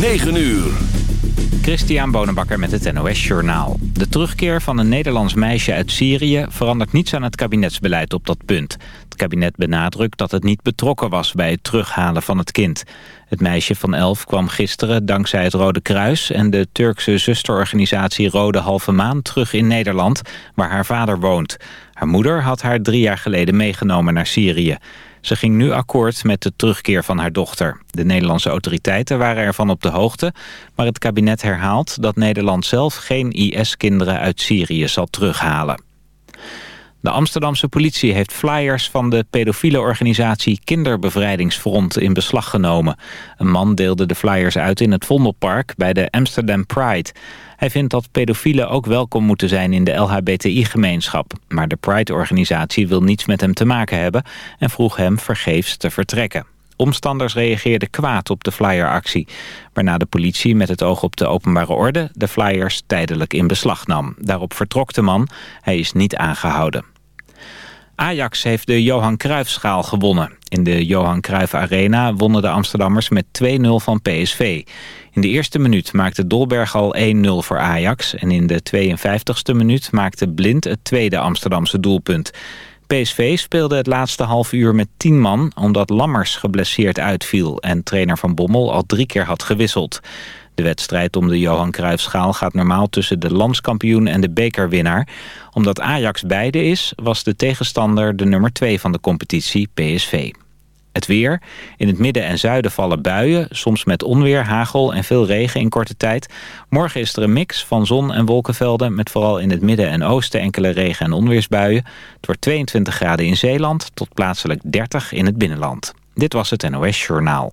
9 uur. Christian Bonenbakker met het NOS Journaal. De terugkeer van een Nederlands meisje uit Syrië... verandert niets aan het kabinetsbeleid op dat punt. Het kabinet benadrukt dat het niet betrokken was... bij het terughalen van het kind. Het meisje van elf kwam gisteren dankzij het Rode Kruis... en de Turkse zusterorganisatie Rode Halve Maan terug in Nederland... waar haar vader woont. Haar moeder had haar drie jaar geleden meegenomen naar Syrië. Ze ging nu akkoord met de terugkeer van haar dochter. De Nederlandse autoriteiten waren ervan op de hoogte... maar het kabinet herhaalt dat Nederland zelf geen IS-kinderen uit Syrië zal terughalen. De Amsterdamse politie heeft flyers van de pedofiele organisatie Kinderbevrijdingsfront in beslag genomen. Een man deelde de flyers uit in het Vondelpark bij de Amsterdam Pride. Hij vindt dat pedofielen ook welkom moeten zijn in de LHBTI-gemeenschap. Maar de Pride-organisatie wil niets met hem te maken hebben... en vroeg hem vergeefs te vertrekken. Omstanders reageerden kwaad op de flyeractie... waarna de politie met het oog op de openbare orde... de flyers tijdelijk in beslag nam. Daarop vertrok de man. Hij is niet aangehouden. Ajax heeft de Johan Cruijffschaal gewonnen. In de Johan Cruijff Arena wonnen de Amsterdammers met 2-0 van PSV. In de eerste minuut maakte Dolberg al 1-0 voor Ajax... en in de 52e minuut maakte Blind het tweede Amsterdamse doelpunt. PSV speelde het laatste half uur met 10 man... omdat Lammers geblesseerd uitviel... en trainer Van Bommel al drie keer had gewisseld. De wedstrijd om de Johan Cruijffschaal gaat normaal tussen de landskampioen en de bekerwinnaar. Omdat Ajax beide is, was de tegenstander de nummer 2 van de competitie, PSV. Het weer. In het midden en zuiden vallen buien, soms met onweer, hagel en veel regen in korte tijd. Morgen is er een mix van zon- en wolkenvelden... met vooral in het midden en oosten enkele regen- en onweersbuien. Het wordt 22 graden in Zeeland tot plaatselijk 30 in het binnenland. Dit was het NOS Journaal.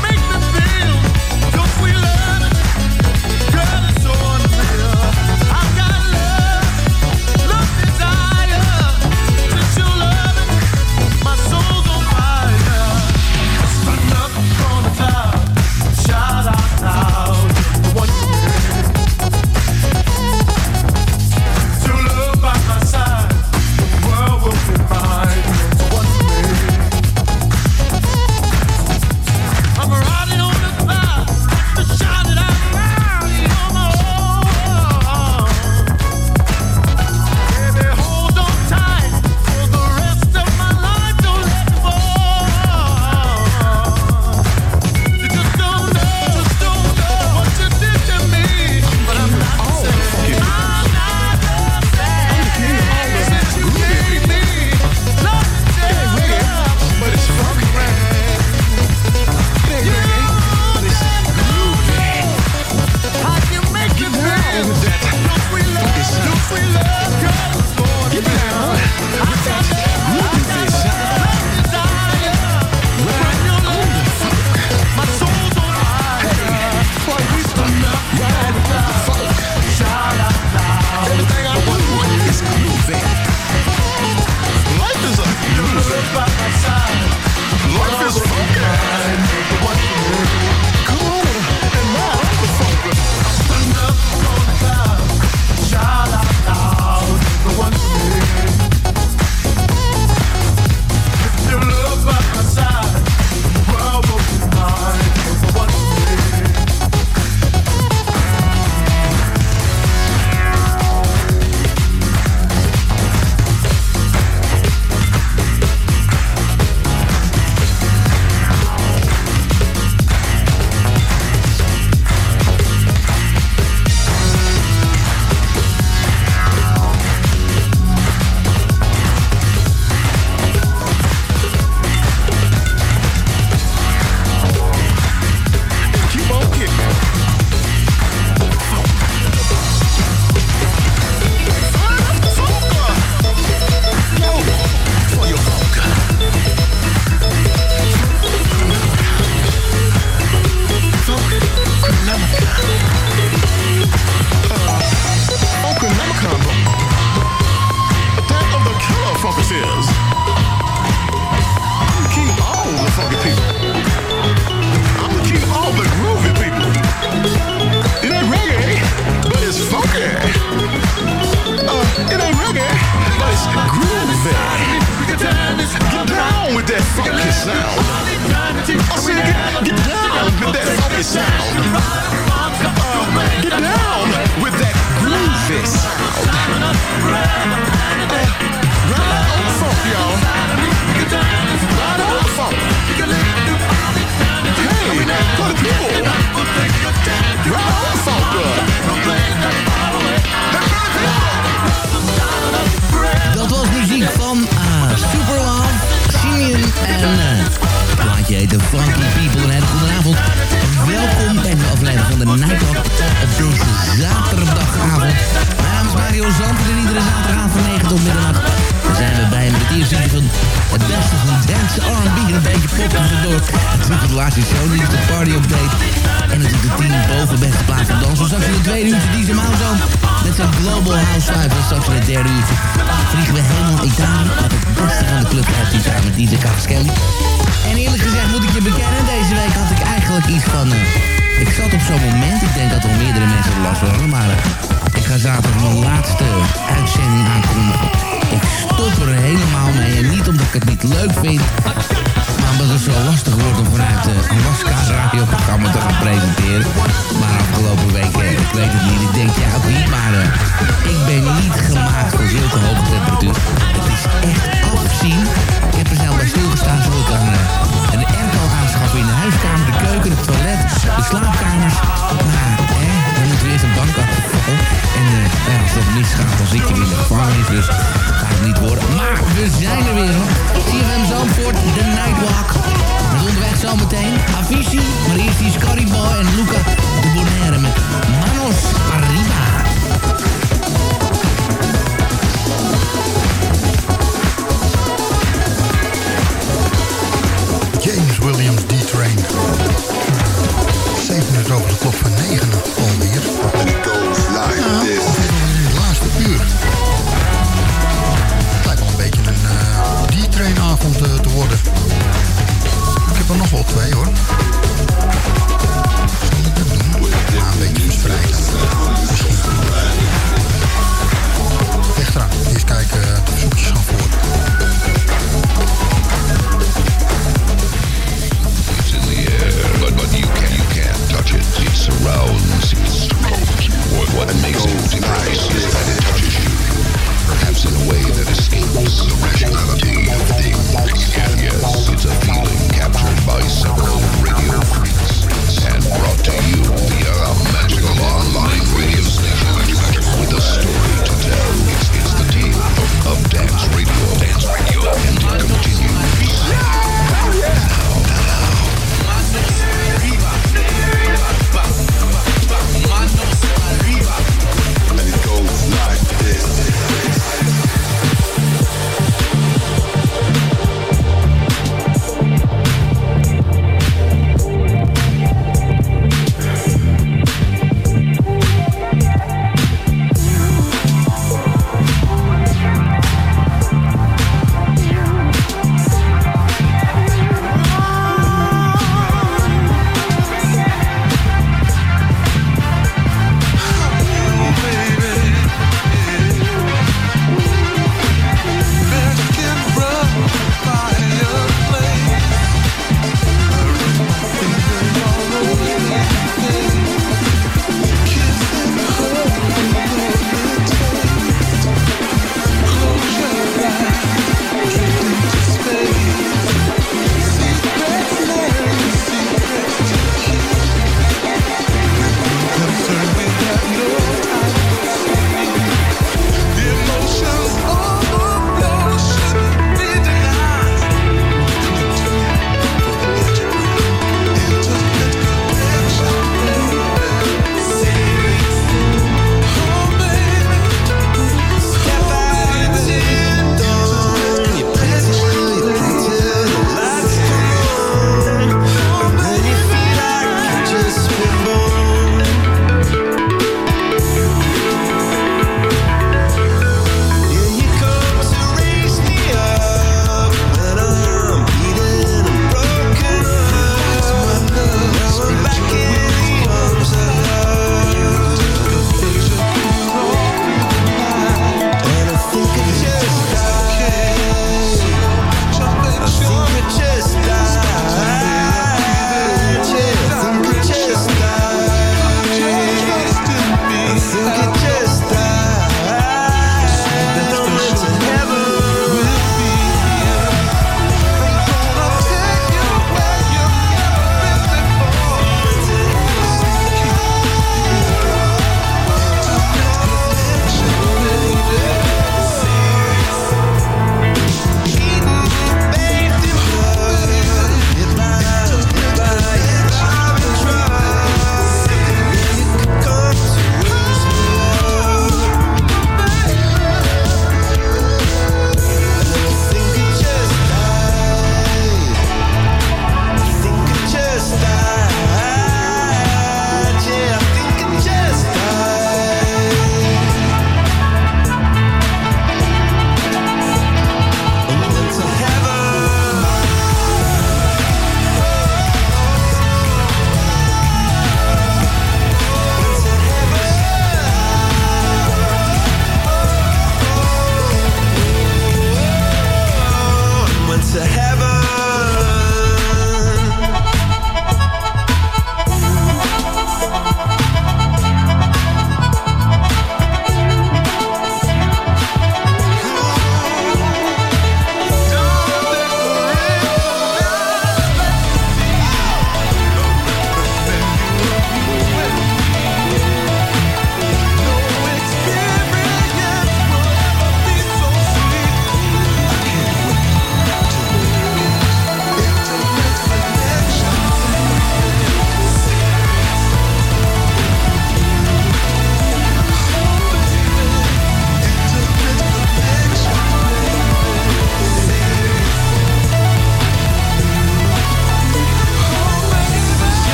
tweede uurtje DJ Malzo. Met zijn Global House En straks in het vliegen we helemaal Italië. Met het beste van de club uit samen met deze Cavaschelli. En eerlijk gezegd moet ik je bekennen. Deze week had ik eigenlijk iets van... Eh, ik zat op zo'n moment. Ik denk dat er meerdere mensen last. Maar eh, ik ga zaterdag mijn laatste uitzending aankomen. Ik stop er helemaal mee. En niet omdat ik het niet leuk vind namelijk dat het zo lastig wordt om vanuit de Alaska radioprogramma te gaan presenteren. Maar afgelopen week, eh, ik weet het niet, ik denk jij ja, ook niet, maar eh, ik ben niet gemaakt voor zulke hoge temperatuur. Het is echt afzien. Ik heb er zelf bij stilgestaan zodat ik aan een airco aanschaffen in de huiskamer, de keuken, het toilet, de slaapkamers. Maar hè, dan moeten weer eerst een bank afvallen. En uh, als dat misgaat, dan zit je in de gevangenis. Dus dat gaat het niet worden. Maar we zijn er weer, hoor. CFM Zandvoort, The Nightwalk. Rondweg onderweg zometeen Avicii, maar eerst en Luca de Bonaire met Manos Arriba. James Williams D-Train steeds net over de klok van 9 alweer. It goes like nou, this. in het laatste uur. Het lijkt wel een beetje een eh, uh, D-trainavond uh, eh, te worden. Ik heb er nog wel twee hoor. Zal ik dat doen? Ja, een beetje verspreid. Misschien. and makes gold in.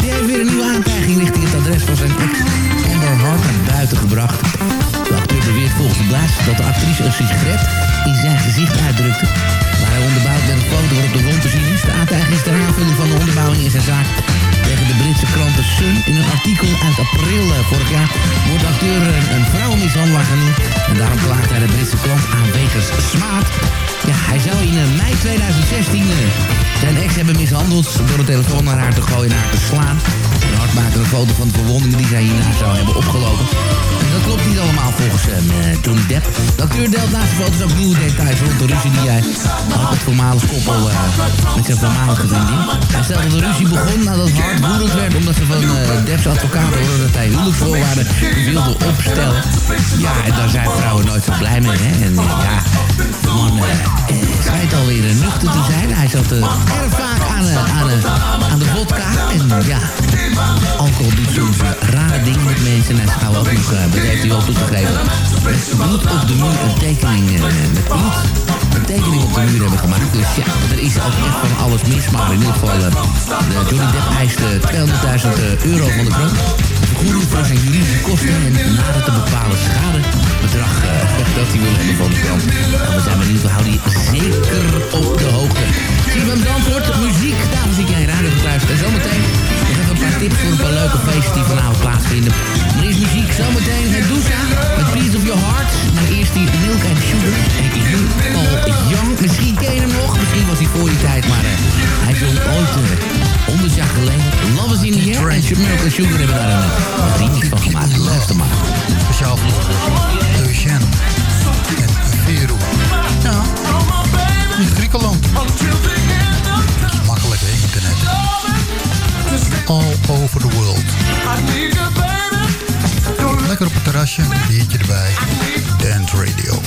Die heeft weer een nieuwe aantijging richting het adres van zijn ex Amber Heard naar buiten gebracht. De acteur beweert volgens de blaas dat de actrice een sigaret in zijn gezicht uitdrukte. Waar hij onderbouwt met een foto waarop de wond te zien is. De aantijging is de aanvulling van de onderbouwing in zijn zaak tegen de Britse krant The Sun. In een artikel uit april eh, vorig jaar wordt acteur een, een vrouwenmishandelaar genoemd. En daarom klaagt hij de Britse krant aan wegens smaad. Ja, hij zou in eh, mei 2016 eh, zijn ex hebben mishandeld door de telefoon naar haar te gooien en haar te slaan. Een foto van de verwondingen die zij hierna zou hebben opgelopen. Dat klopt niet allemaal volgens hem, eh, Johnny Depp. De acteur deelt naast de foto's ook nieuwe details rond de ruzie die hij had met voormalig koppel eh, met zijn voormalige vriendin. Hij stelde dat de ruzie begon nadat Hart woedend werd omdat ze van eh, Depps advocaat hoorden dat hij huwelijksvoorwaarden wilde opstellen. Ja, en daar zijn vrouwen nooit zo blij mee, hè. En eh, ja, man eh, eh, schijnt alweer eh, nuchter te zijn. Hij zat eh, erg aan, eh, aan, eh, aan de vodka. En ja, alcohol doet soms eh, rare dingen met mensen. En hij zou ook nog, dat heeft hij wel toegegeven, bloed op de muur een tekening, met bloed een tekening op de muur hebben gemaakt. Dus ja, er is ook echt van alles mis. Maar in ieder geval, de Johnny Depp eist eh, 200.000 euro van de kroon. Vergoeding voor zijn juridische kosten en nader te bepalen schadebedrag eh, dat hij wil hebben van de krant. Nou, we zijn benieuwd, we houden die zeker op de hoogte. Zie je hem antwoord, muziek, dames en heren, radio getruist. En zometeen een paar tips voor een paar leuke feesten die vanavond plaatsvinden. Maar eerst muziek, zometeen het Douza met Piece of Your Heart. Maar eerst die Milk and Sugar. En you Paul Young, misschien ken je hem nog, misschien was hij voor die tijd, maar eh, hij zong ooit eh, 100 jaar geleden. Love is in the air en Milk and Sugar hebben daar een, een remix van gemaakt. Luister maar. Speciaal voor Eugène Terrasje, een biertje erbij. Dance Radio.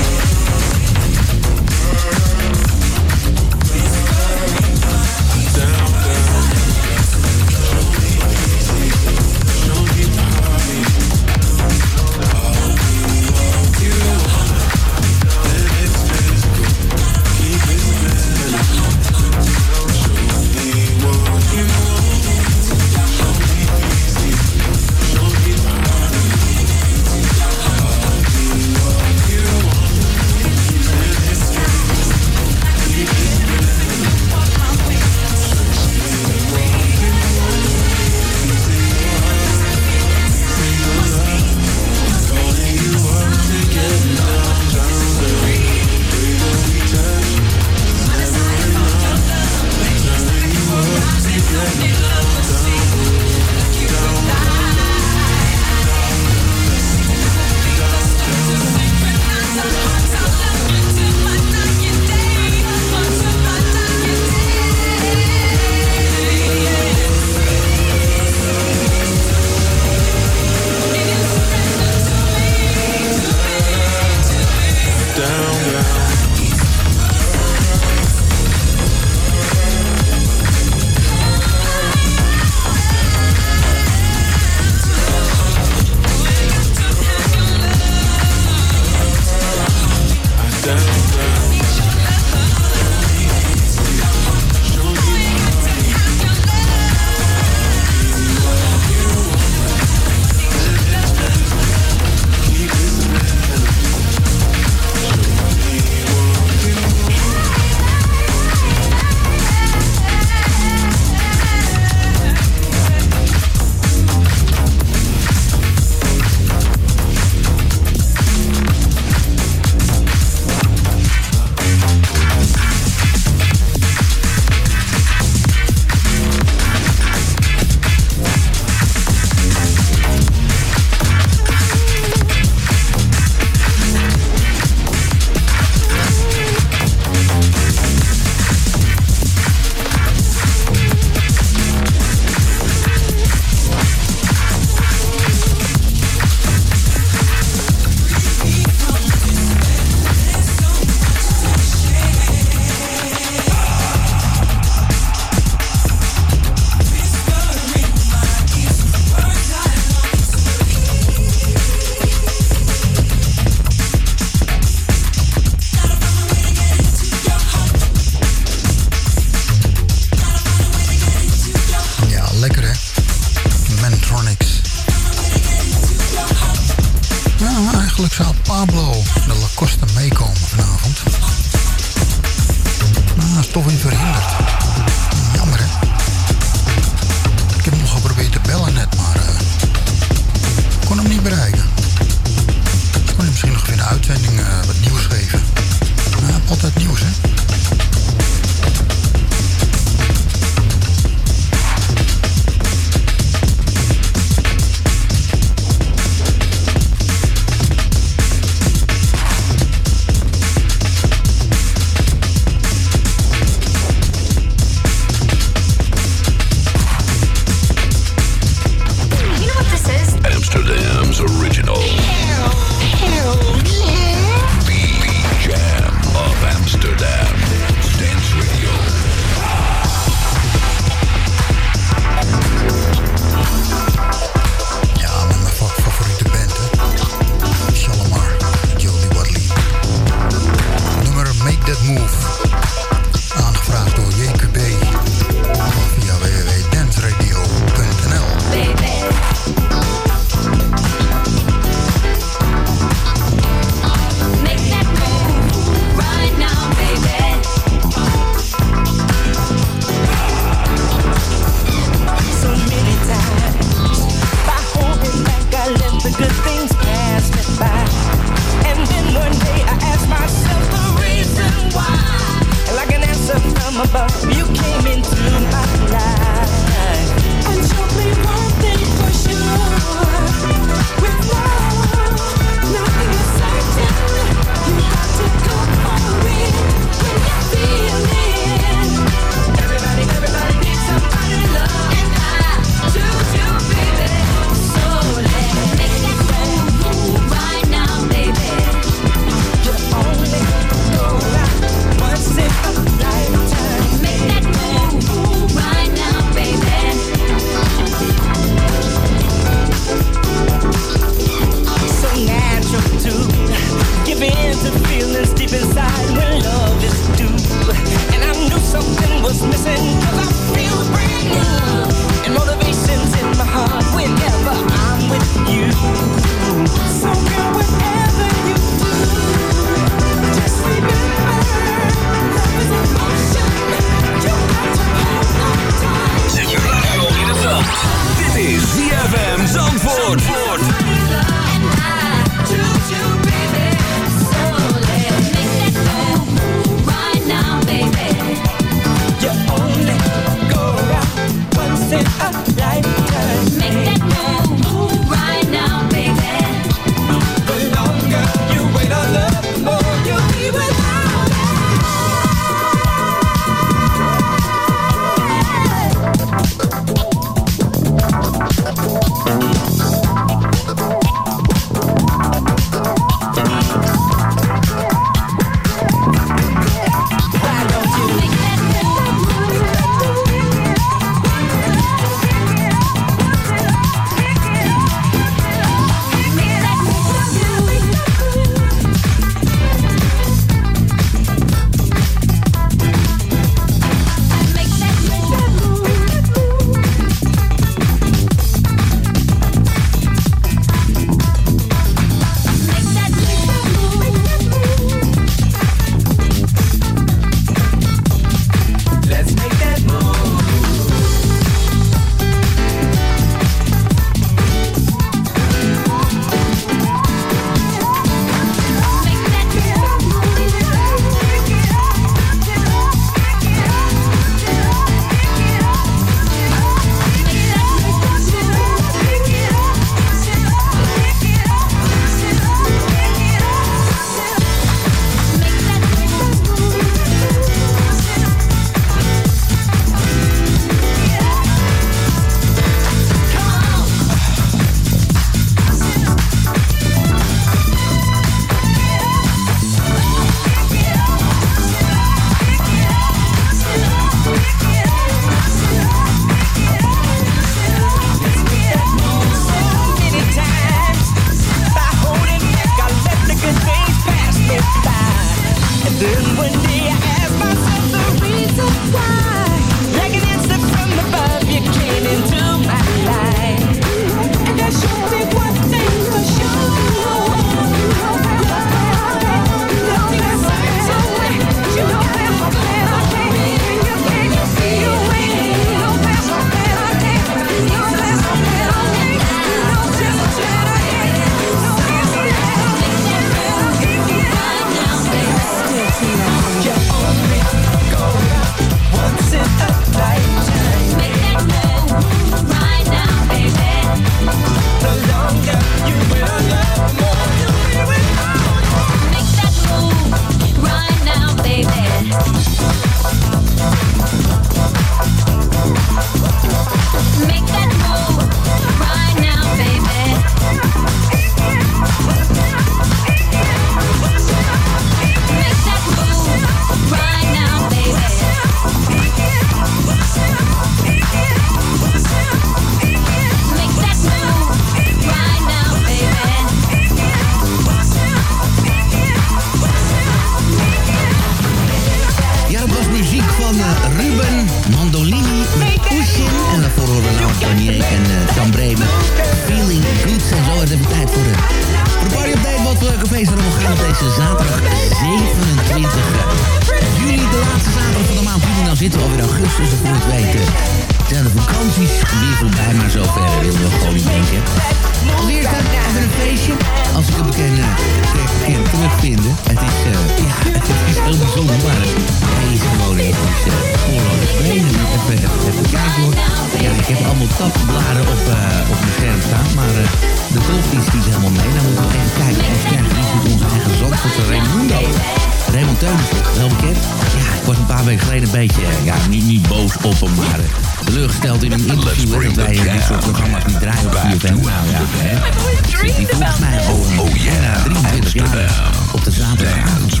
Wel bekend. Ja, ik was een paar weken geleden een beetje, eh, ja, niet, niet boos op hem, maar eh, teleurgesteld in een interview. Dat wij dit soort programma's niet draaien op 4FM. Nou ja, hè. Hij volgens mij al oh, yeah, 23 jaar op de zaterdagavond.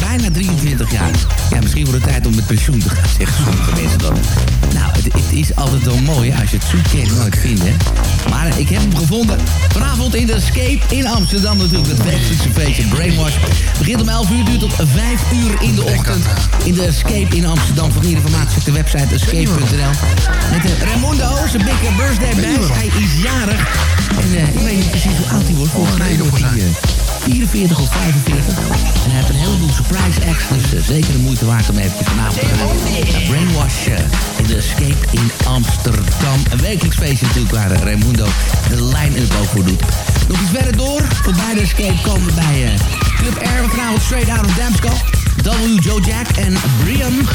Bijna 23 jaar. Ja, misschien wordt het tijd om met pensioen te gaan, zeggen sommige mensen dan. Nou, het, het is altijd wel mooi als je het zoekt, kun je het nooit vinden. hè. Maar ik heb hem gevonden. Vanavond in de Escape in Amsterdam natuurlijk. Het wekelijkse feestje Brainwash. Begint om 11 uur, duurt tot 5 uur in de ochtend. In de Escape in Amsterdam. Voor meer informatie op de website Met de zijn big birthday bash. Hij is jarig. En eh, ik weet niet precies hoe oud hij wordt. Volgens mij wordt hij eh, 44 of 45. En hij heeft een heleboel surprise acts. Dus eh, zeker de moeite waard om even vanavond te gaan. Brainwash eh, in de Escape in Amsterdam. Een wekelijks feestje natuurlijk waar eh, Raimundo de line-up ook voor doet. Nog iets verder door. Voorbij de Escape komen we bij eh, Club Air. Vanavond straight out of Damsco. W. Joe Jack en Brian.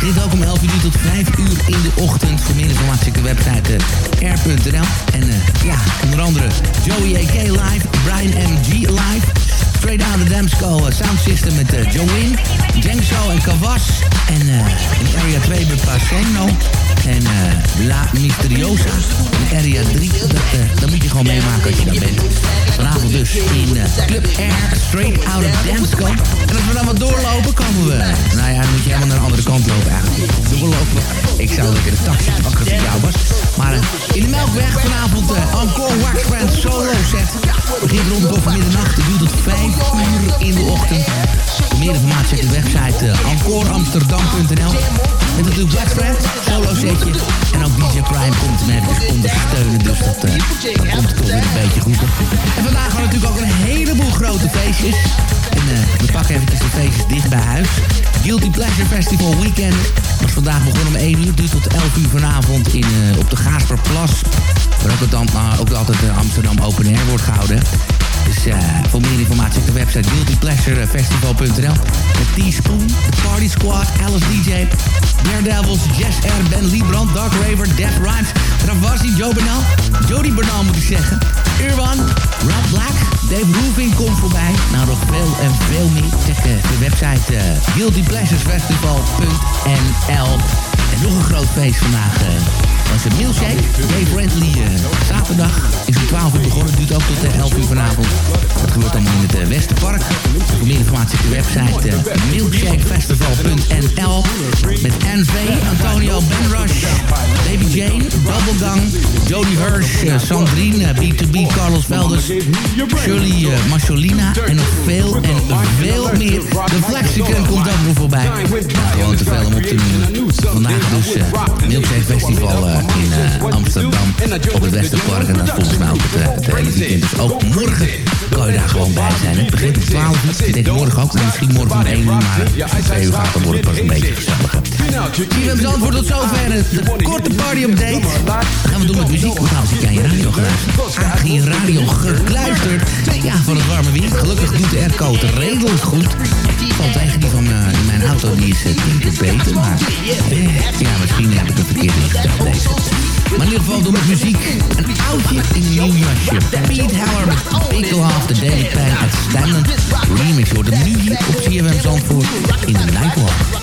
Dit ook om 11 uur tot 5 uur in de ochtend. Voor meer informatie de website eh, air.nl. En eh, ja, onder andere Joey A.K. live, Brian M.G. live. Straight Out of Damsco uh, Sound System met uh, Joe Win, Jengso en Kavas. En eh, in Area 2 bij Paceno. En eh, La Misteriosa in Area 3. Dat, eh, moet je gewoon meemaken als je daar bent. Vanavond dus in eh, Club Air, Straight Out of Damsco. En als we dan wat doorlopen, komen we... Nou ja, dan moet je helemaal naar de andere kant lopen eigenlijk. Doorlopen. Ik zou lekker de taxi pakken als ik jou was. Maar eh, in de Melkweg vanavond eh, Encore Wax Band solo set. Begint rond boven middernacht. Het duurt tot 5 uur in de ochtend. Voor meer informatie check de website uh, encoreamsterdam.nl. Met natuurlijk Wax Band, solo setje. En ook DJ Prime komt even ondersteunen. Dus dat, eh, dan komt toch weer een beetje goed. En vandaag gaan we natuurlijk ook een heleboel grote feestjes. En eh, we pakken eventjes de feestjes dicht bij huis. Guilty Pleasure Festival Weekend was vandaag begonnen om 1 uur, duurt tot 11 uur vanavond in, eh, op de Gaasperplas. Waar ook, het dan, ook altijd uh, Amsterdam Open Air wordt gehouden. Dus voor meer informatie op de website guiltypleasurefestival.nl. Met Teaspoon, The Party Squad, Alice DJ, Daredevils, Jess R, Ben Liebrand, Dark Raver, Death Rhymes, Travassi, Joe Bernal, Jody Bernal moet ik zeggen, Urban, Rob Black, Dave Roofing komt voorbij. Nou, nog veel en veel meer. Check uh, de website uh, guiltypleasuresfestival.nl. En nog een groot feest vandaag. Was een milkshake. Dave Brantley uh, zaterdag is om 12 uur begonnen. Duurt ook tot uh, 11 uur vanavond. Dat gebeurt allemaal in het uh, Westerpark. Voor meer informatie op de website milkshakefestival.nl Met NV, Antonio Benrush, Baby Jane, Bubblegang, Jody Hirsch, Sandrine, B2B, Carlos Velders, Shirley Macholina en nog veel en veel meer. De Flexicon komt ook nog voorbij. Gewoon te veel om op te noemen. Vandaag dus Milkshake Festival in uh, Amsterdam op het Westerpark. En dat volgens mij ook uh, het hele weekend. Dus ook morgen kan je daar gewoon bij zijn. Het begint om 12 uur. Morgen ook. Misschien morgen om 1 uur. Maar het 2 uur gaat, dan wordt het pas een beetje gezelliger. CFM Zandvoort tot zover. De korte party update. Dan gaan we doen met muziek. Want nou, zit jij aan je radio geluisterd. Aan je radio gekluisterd. Ja, van het warme weer. Gelukkig doet de airco het redelijk goed. Valt tegen die van uh, mijn auto. Die is uh, tien keer beter. Maar eh, ja, misschien heb ik het verkeerd ingesteld deze. Maar in ieder geval door met muziek. Een oudje in een nieuw jasje. Pete Heller met Pickle Half, The Daily Pan Outstanding Remix. Je hoort hem op CFM Zandvoort in de Nightwalk.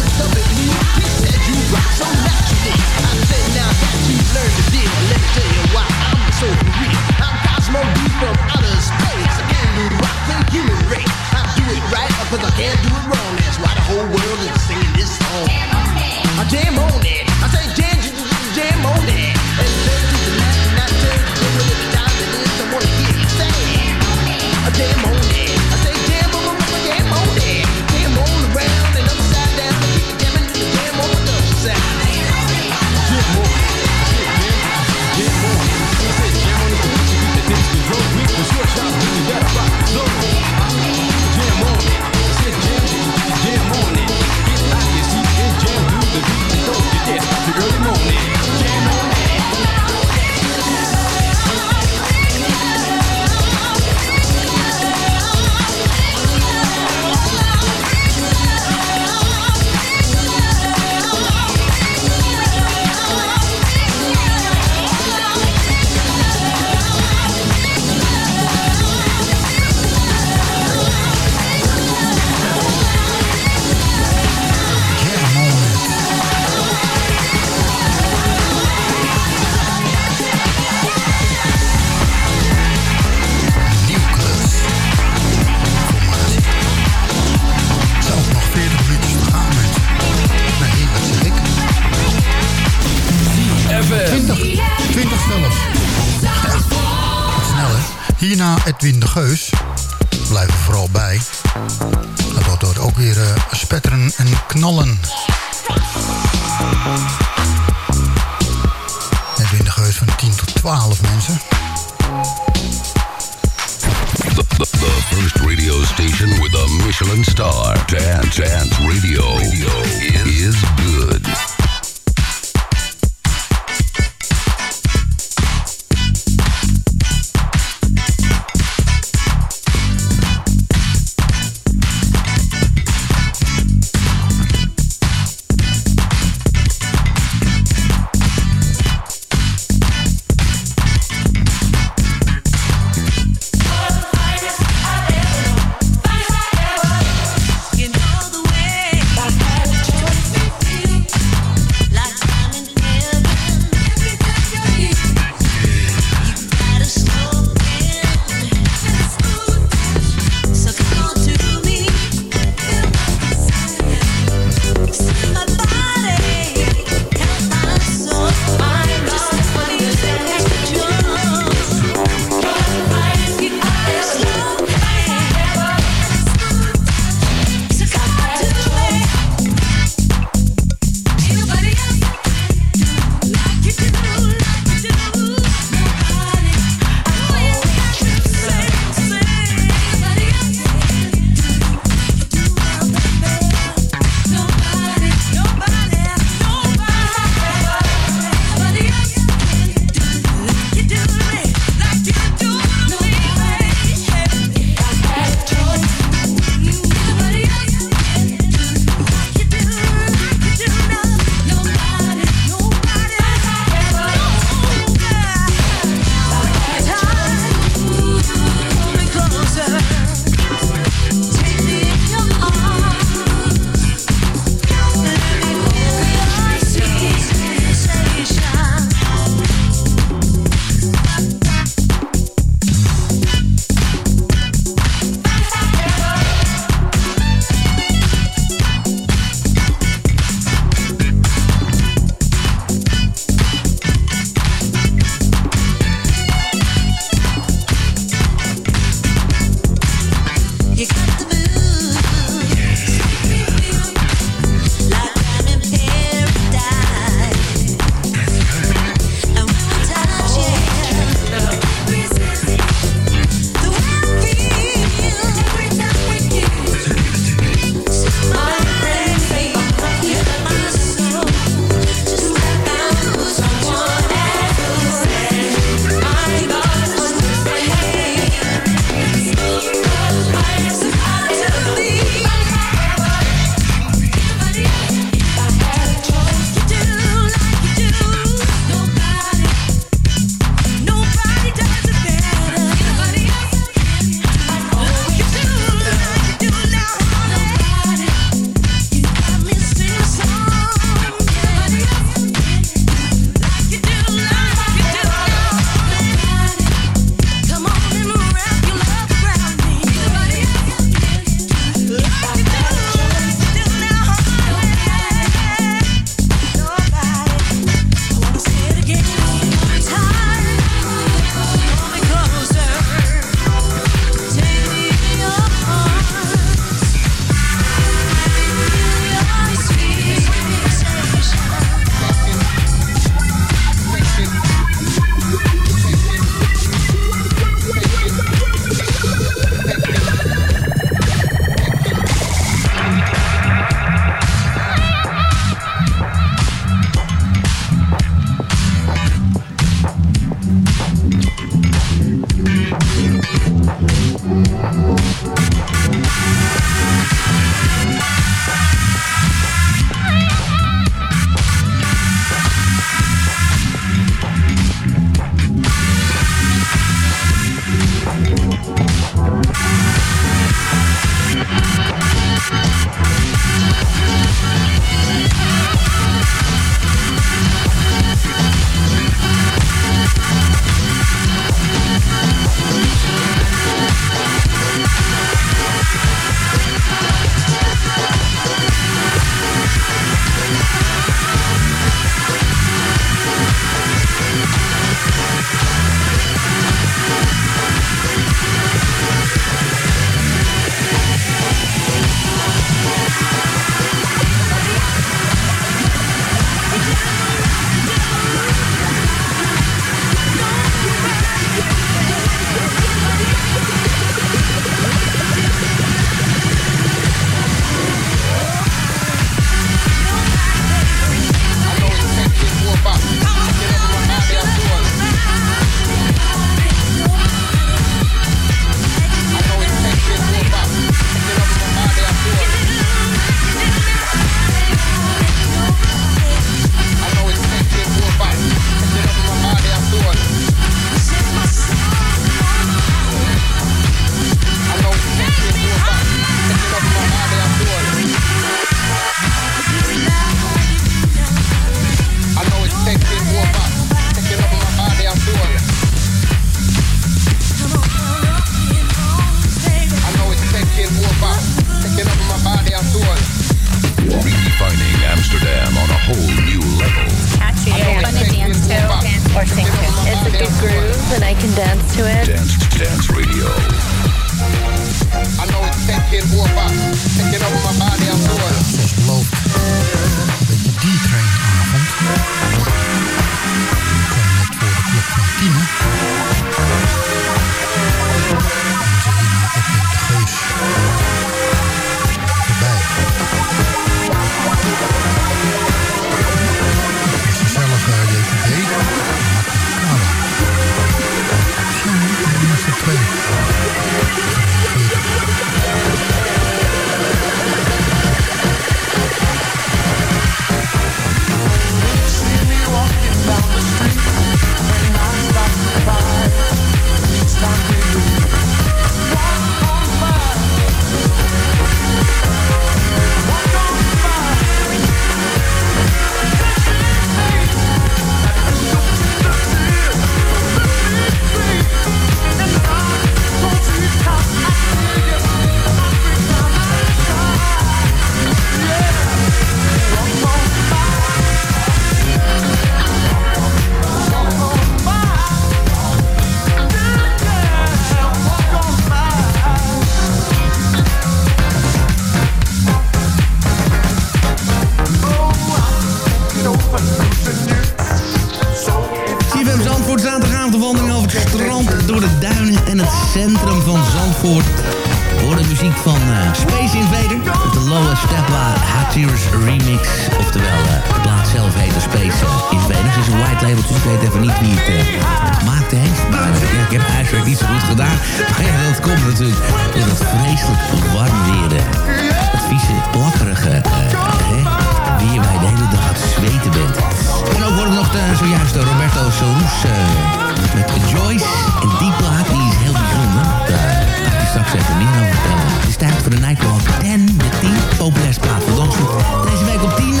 Zojuist Roberto Sorus eh, met Joyce. En die plaat die is heel bijzonder. Daar ga ik straks even meer over vertellen. Het tijd voor de Nightwalk 10, de 10 populairste plaat van Dansvoet. Deze week op 10 uh,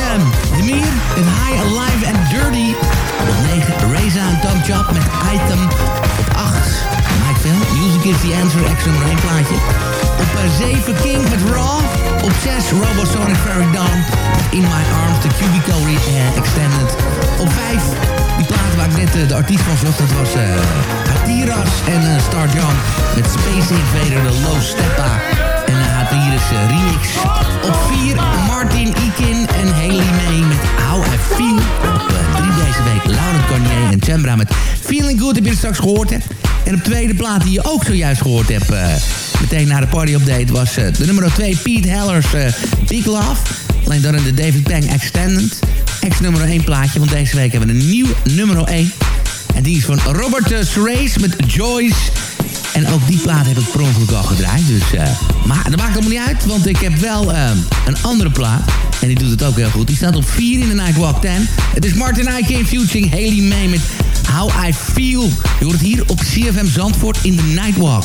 De Mier met High, Alive and Dirty. Op 9 Reza en Tom Chop met Item. Op 8 Mike Phil, Music is the Answer, extra nummer 1 plaatje. Op eh, 7 King met Raw. Op 6 Robosonic Fairy Dawn. In My Arms, de Cubico eh, Extended. Op 5 die plaat waar ik net eh, de artiest van zocht, dat was eh Hatiras en eh, Star John. Met Space Invader, de Low Steppa en de remix. Op 4 Martin Ikin en Haley May met How I Feel. Op 3 deze week Lauren Cornier en Chembra met Feeling Good, heb je straks gehoord? En op tweede plaat die je ook zojuist gehoord hebt... eh, meteen na de party update was eh, de nummer 2 Pete Hellers eh, Big Love. Alleen dan in de David Bang Extended. Ex nummer 1 plaatje, want deze week hebben we een nieuw nummer 1. En die is van Robert uh, Surace met Joyce. En ook die plaat heb ik per ongeluk al gedraaid. Dus, eh, maar dat maakt allemaal niet uit, want ik heb wel eh, een andere plaat. En die doet het ook heel goed. Die staat op 4 in de Nightwalk 10. Het is Martin Ike featuring Haley May met How I Feel. Je hoort het hier op CFM Zandvoort in de Nightwalk.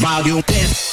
Pump up the volume, dance, dance.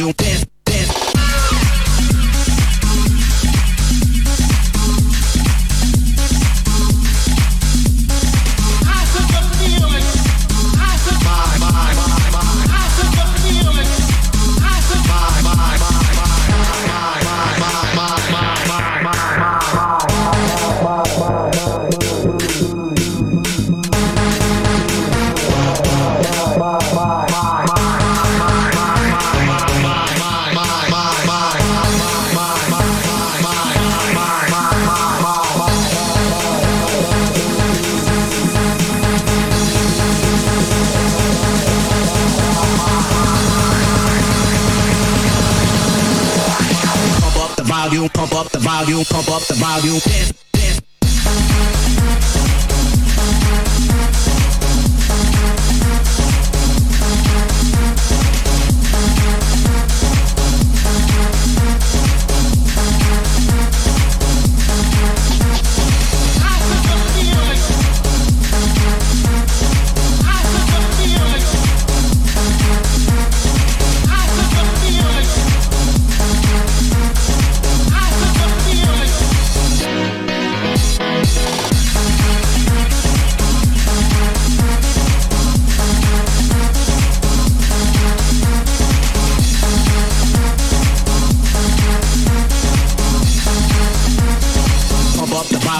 Up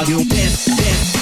Volume, dance, dance.